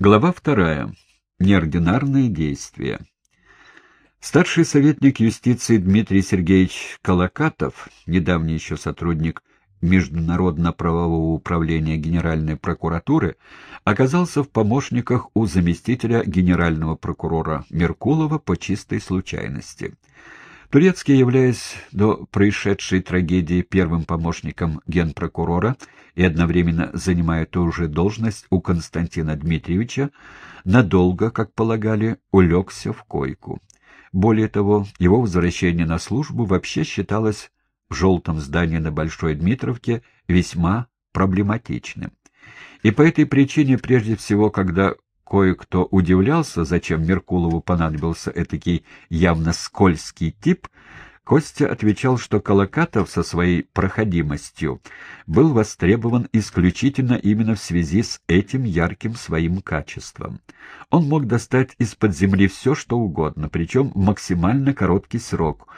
Глава вторая. Неординарные действия. Старший советник юстиции Дмитрий Сергеевич Колокатов, недавний еще сотрудник Международно-правового управления Генеральной прокуратуры, оказался в помощниках у заместителя генерального прокурора Меркулова по чистой случайности. Турецкий, являясь до происшедшей трагедии первым помощником генпрокурора и одновременно занимая ту же должность у Константина Дмитриевича, надолго, как полагали, улегся в койку. Более того, его возвращение на службу вообще считалось в желтом здании на Большой Дмитровке весьма проблематичным. И по этой причине, прежде всего, когда кое-кто удивлялся, зачем Меркулову понадобился этакий явно скользкий тип, Костя отвечал, что Колокатов со своей проходимостью был востребован исключительно именно в связи с этим ярким своим качеством. Он мог достать из-под земли все, что угодно, причем в максимально короткий срок,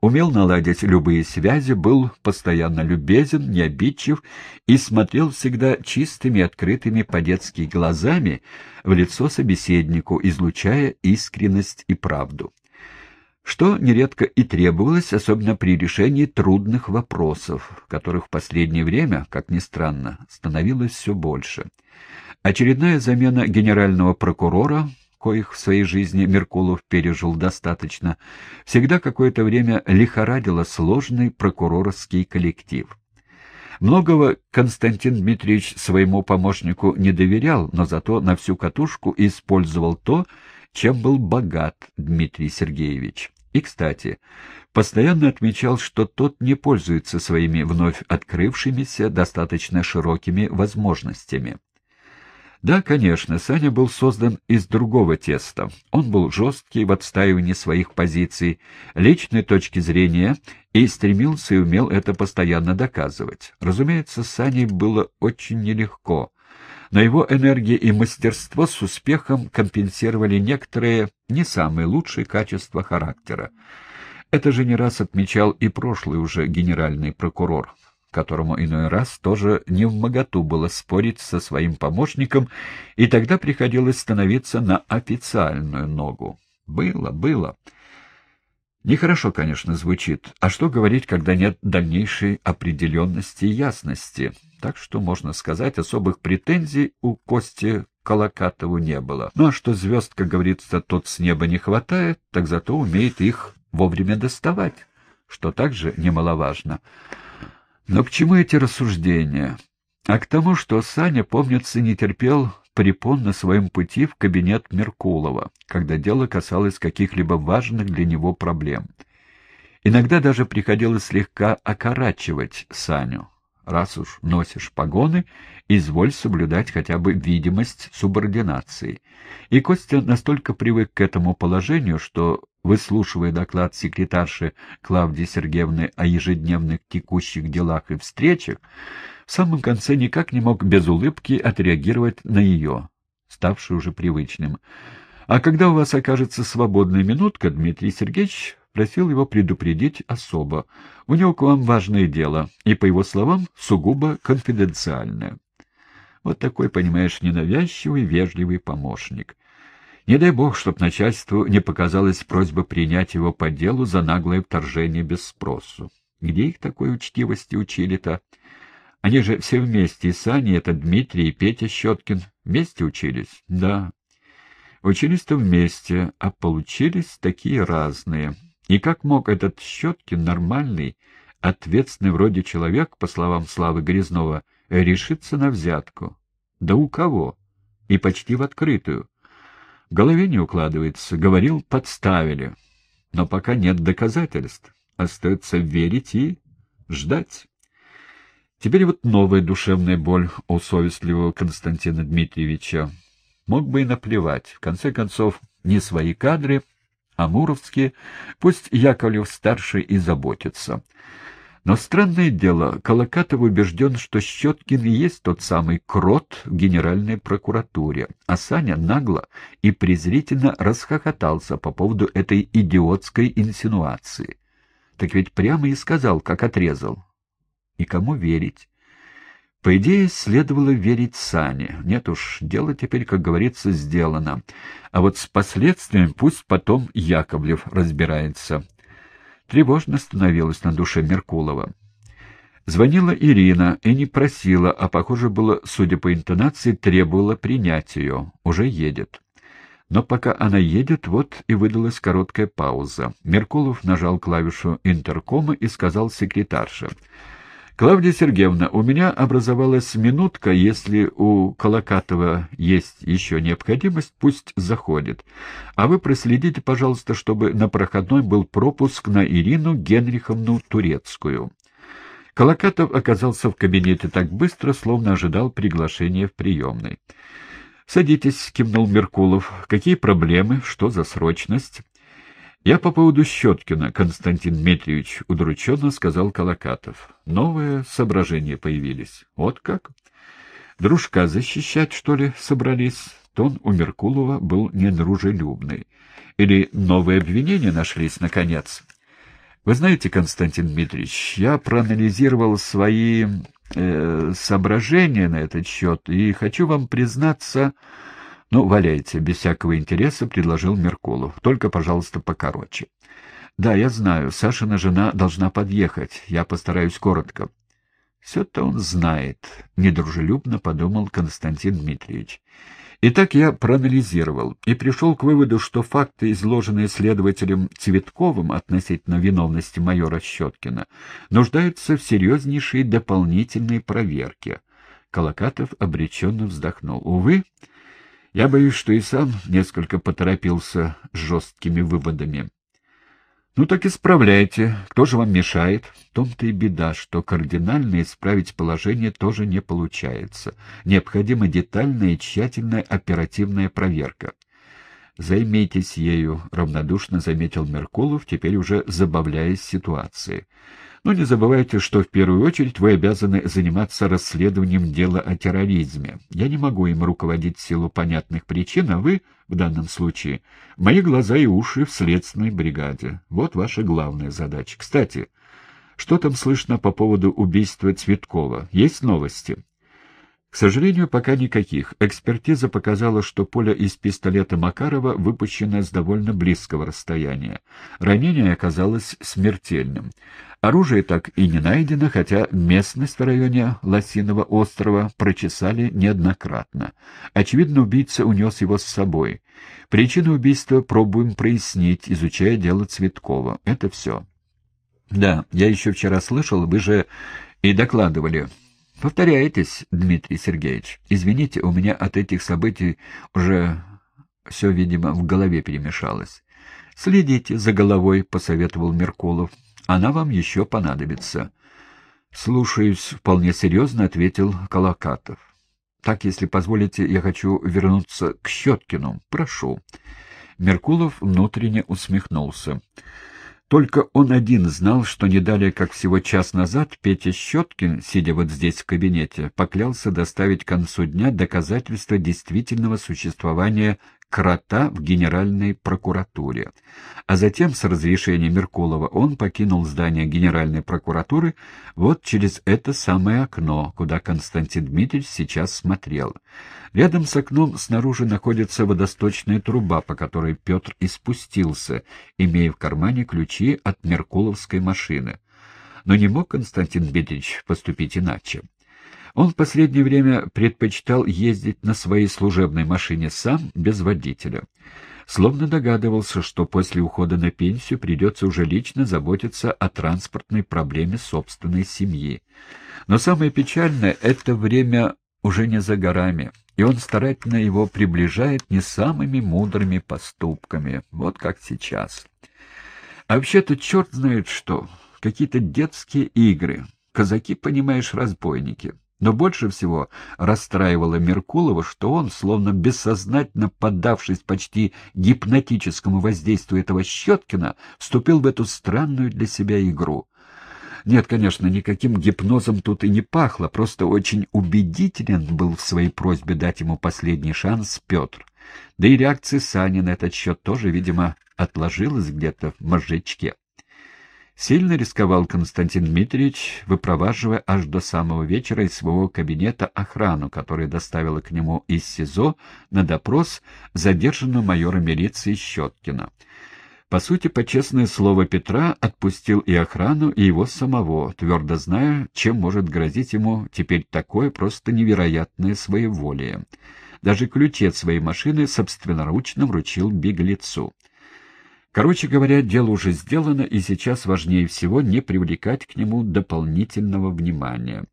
умел наладить любые связи, был постоянно любезен, необидчив и смотрел всегда чистыми, открытыми по-детски глазами в лицо собеседнику, излучая искренность и правду что нередко и требовалось, особенно при решении трудных вопросов, которых в последнее время, как ни странно, становилось все больше. Очередная замена генерального прокурора, коих в своей жизни Меркулов пережил достаточно, всегда какое-то время лихорадила сложный прокурорский коллектив. Многого Константин Дмитриевич своему помощнику не доверял, но зато на всю катушку использовал то, чем был богат Дмитрий Сергеевич. И, кстати, постоянно отмечал, что тот не пользуется своими вновь открывшимися достаточно широкими возможностями. Да, конечно, Саня был создан из другого теста. Он был жесткий в отстаивании своих позиций, личной точки зрения и стремился и умел это постоянно доказывать. Разумеется, Сане было очень нелегко но его энергия и мастерство с успехом компенсировали некоторые не самые лучшие качества характера. Это же не раз отмечал и прошлый уже генеральный прокурор, которому иной раз тоже не в моготу было спорить со своим помощником, и тогда приходилось становиться на официальную ногу. Было, было. Нехорошо, конечно, звучит. А что говорить, когда нет дальнейшей определенности и ясности? Так что, можно сказать, особых претензий у Кости Колокатову не было. Ну а что звезд, как говорится, тот с неба не хватает, так зато умеет их вовремя доставать, что также немаловажно. Но к чему эти рассуждения? А к тому, что Саня, помнится, не терпел препон на своем пути в кабинет Меркулова, когда дело касалось каких-либо важных для него проблем. Иногда даже приходилось слегка окорачивать Саню. Раз уж носишь погоны, изволь соблюдать хотя бы видимость субординации. И Костя настолько привык к этому положению, что, выслушивая доклад секретарши Клавдии Сергеевны о ежедневных текущих делах и встречах, в самом конце никак не мог без улыбки отреагировать на ее, ставшую уже привычным. «А когда у вас окажется свободная минутка, Дмитрий Сергеевич просил его предупредить особо. У него к вам важное дело, и, по его словам, сугубо конфиденциальное. Вот такой, понимаешь, ненавязчивый, вежливый помощник. Не дай бог, чтоб начальству не показалась просьба принять его по делу за наглое вторжение без спросу. Где их такой учтивости учили-то? Они же все вместе, и Саня, это Дмитрий и Петя Щеткин, вместе учились? Да. Учились-то вместе, а получились такие разные. И как мог этот Щеткин, нормальный, ответственный вроде человек, по словам Славы Грязнова, решиться на взятку? Да у кого? И почти в открытую. Голове не укладывается. Говорил, подставили. Но пока нет доказательств. Остается верить и ждать. Теперь вот новая душевная боль у совестливого Константина Дмитриевича. Мог бы и наплевать. В конце концов, не свои кадры, Амуровские, пусть Яковлев-старший и заботится. Но странное дело, Колокатов убежден, что Щеткин и есть тот самый крот в Генеральной прокуратуре, а Саня нагло и презрительно расхохотался по поводу этой идиотской инсинуации. Так ведь прямо и сказал, как отрезал. И кому верить? По идее, следовало верить Сане. Нет уж, дело теперь, как говорится, сделано. А вот с последствиями пусть потом Яковлев разбирается. Тревожно становилось на душе Меркулова. Звонила Ирина и не просила, а, похоже было, судя по интонации, требовала принять ее. Уже едет. Но пока она едет, вот и выдалась короткая пауза. Меркулов нажал клавишу интеркома и сказал секретарше. «Клавдия Сергеевна, у меня образовалась минутка, если у Колокатова есть еще необходимость, пусть заходит. А вы проследите, пожалуйста, чтобы на проходной был пропуск на Ирину Генриховну Турецкую». Колокатов оказался в кабинете так быстро, словно ожидал приглашения в приемной. «Садитесь», — кивнул Меркулов. «Какие проблемы? Что за срочность?» «Я по поводу Щеткина, Константин Дмитриевич», — удрученно сказал Колокатов. «Новые соображения появились. Вот как? Дружка защищать, что ли, собрались?» Тон у Меркулова был недружелюбный. «Или новые обвинения нашлись, наконец?» «Вы знаете, Константин Дмитриевич, я проанализировал свои э, соображения на этот счет, и хочу вам признаться... Ну, валяйте, без всякого интереса, — предложил Меркулов. Только, пожалуйста, покороче. Да, я знаю, Сашина жена должна подъехать. Я постараюсь коротко. Все-то он знает, — недружелюбно подумал Константин Дмитриевич. Итак, я проанализировал и пришел к выводу, что факты, изложенные следователем Цветковым относительно виновности майора Щеткина, нуждаются в серьезнейшей дополнительной проверке. Колокатов обреченно вздохнул. Увы, я боюсь, что и сам несколько поторопился с жесткими выводами. Ну так исправляйте. Кто же вам мешает? В том-то и беда, что кардинально исправить положение тоже не получается. Необходима детальная и тщательная оперативная проверка. «Займитесь ею», — равнодушно заметил Меркулов, теперь уже забавляясь ситуацией. Но не забывайте, что в первую очередь вы обязаны заниматься расследованием дела о терроризме. Я не могу им руководить в силу понятных причин, а вы, в данном случае, мои глаза и уши в следственной бригаде. Вот ваша главная задача. Кстати, что там слышно по поводу убийства Цветкова? Есть новости? К сожалению, пока никаких. Экспертиза показала, что пуля из пистолета Макарова выпущена с довольно близкого расстояния. Ранение оказалось смертельным. Оружие так и не найдено, хотя местность в районе Лосиного острова прочесали неоднократно. Очевидно, убийца унес его с собой. Причину убийства пробуем прояснить, изучая дело Цветкова. Это все. Да, я еще вчера слышал, вы же и докладывали Повторяетесь, Дмитрий Сергеевич. Извините, у меня от этих событий уже все, видимо, в голове перемешалось. Следите за головой, — посоветовал Меркулов. Она вам еще понадобится. Слушаюсь, — вполне серьезно ответил Колокатов. Так, если позволите, я хочу вернуться к Щеткину. Прошу. Меркулов внутренне усмехнулся. Только он один знал, что не далее, как всего час назад, Петя Щеткин, сидя вот здесь в кабинете, поклялся доставить к концу дня доказательства действительного существования крота в Генеральной прокуратуре. А затем, с разрешения Меркулова, он покинул здание Генеральной прокуратуры вот через это самое окно, куда Константин Дмитриевич сейчас смотрел. Рядом с окном снаружи находится водосточная труба, по которой Петр и спустился, имея в кармане ключи от Меркуловской машины. Но не мог Константин Дмитриевич поступить иначе. Он в последнее время предпочитал ездить на своей служебной машине сам, без водителя. Словно догадывался, что после ухода на пенсию придется уже лично заботиться о транспортной проблеме собственной семьи. Но самое печальное — это время уже не за горами, и он старательно его приближает не самыми мудрыми поступками, вот как сейчас. А вообще-то черт знает что, какие-то детские игры, казаки, понимаешь, разбойники. Но больше всего расстраивало Меркулова, что он, словно бессознательно поддавшись почти гипнотическому воздействию этого Щеткина, вступил в эту странную для себя игру. Нет, конечно, никаким гипнозом тут и не пахло, просто очень убедителен был в своей просьбе дать ему последний шанс Петр. Да и реакция Сани на этот счет тоже, видимо, отложилась где-то в мозжечке. Сильно рисковал Константин Дмитриевич, выпроваживая аж до самого вечера из своего кабинета охрану, которая доставила к нему из СИЗО на допрос задержанного майора милиции Щеткина. По сути, по честное слово Петра, отпустил и охрану, и его самого, твердо зная, чем может грозить ему теперь такое просто невероятное своеволие. Даже ключи от своей машины собственноручно вручил беглецу. Короче говоря, дело уже сделано, и сейчас важнее всего не привлекать к нему дополнительного внимания.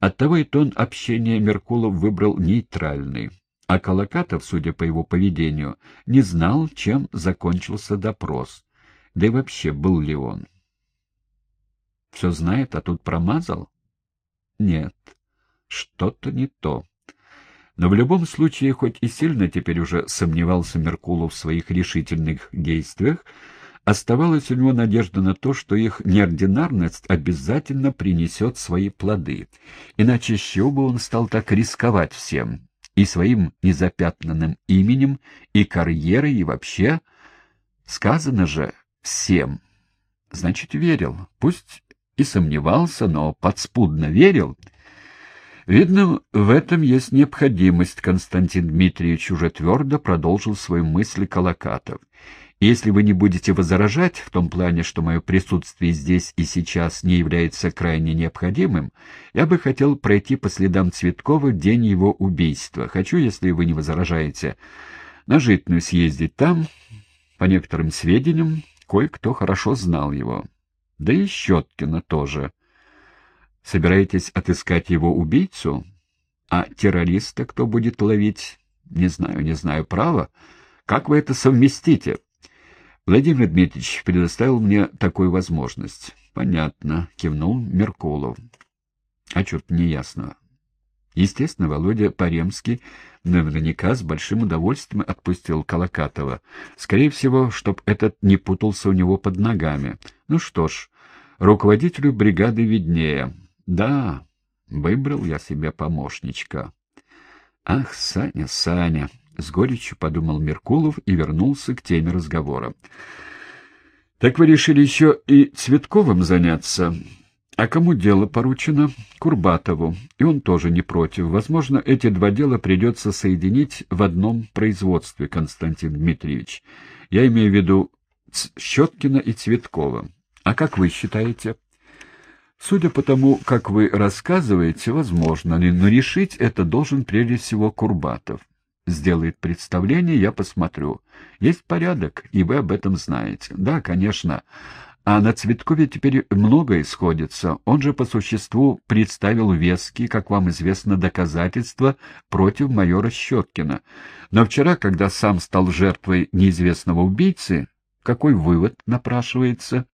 Оттого и тон общения Меркулов выбрал нейтральный. А Колокатов, судя по его поведению, не знал, чем закончился допрос. Да и вообще, был ли он. Все знает, а тут промазал? Нет, что-то не то. Но в любом случае, хоть и сильно теперь уже сомневался Меркулов в своих решительных действиях, оставалась у него надежда на то, что их неординарность обязательно принесет свои плоды. Иначе с чего бы он стал так рисковать всем, и своим незапятнанным именем, и карьерой, и вообще? Сказано же «всем». Значит, верил. Пусть и сомневался, но подспудно верил — Видно, в этом есть необходимость, Константин Дмитриевич уже твердо продолжил свою мысль Колокатов. Если вы не будете возражать в том плане, что мое присутствие здесь и сейчас не является крайне необходимым, я бы хотел пройти по следам Цветкова в день его убийства. Хочу, если вы не возражаете, на Житную съездить там, по некоторым сведениям, кое-кто хорошо знал его. Да и Щеткина тоже. Собираетесь отыскать его убийцу? А террориста кто будет ловить? Не знаю, не знаю, право. Как вы это совместите? Владимир Дмитриевич предоставил мне такую возможность. Понятно, кивнул Меркулов. А что-то неясно. Естественно, Володя Паремский наверняка с большим удовольствием отпустил Колокатова. Скорее всего, чтоб этот не путался у него под ногами. Ну что ж, руководителю бригады виднее. Да, выбрал я себе помощничка. Ах, Саня, Саня, с горечью подумал Меркулов и вернулся к теме разговора. Так вы решили еще и Цветковым заняться? А кому дело поручено? Курбатову. И он тоже не против. Возможно, эти два дела придется соединить в одном производстве, Константин Дмитриевич. Я имею в виду Щеткина и Цветкова. А как вы считаете? — Судя по тому, как вы рассказываете, возможно, но решить это должен прежде всего Курбатов. Сделает представление, я посмотрю. Есть порядок, и вы об этом знаете. Да, конечно. А на Цветкове теперь многое сходится. Он же по существу представил веские, как вам известно, доказательства против майора Щеткина. Но вчера, когда сам стал жертвой неизвестного убийцы, какой вывод напрашивается?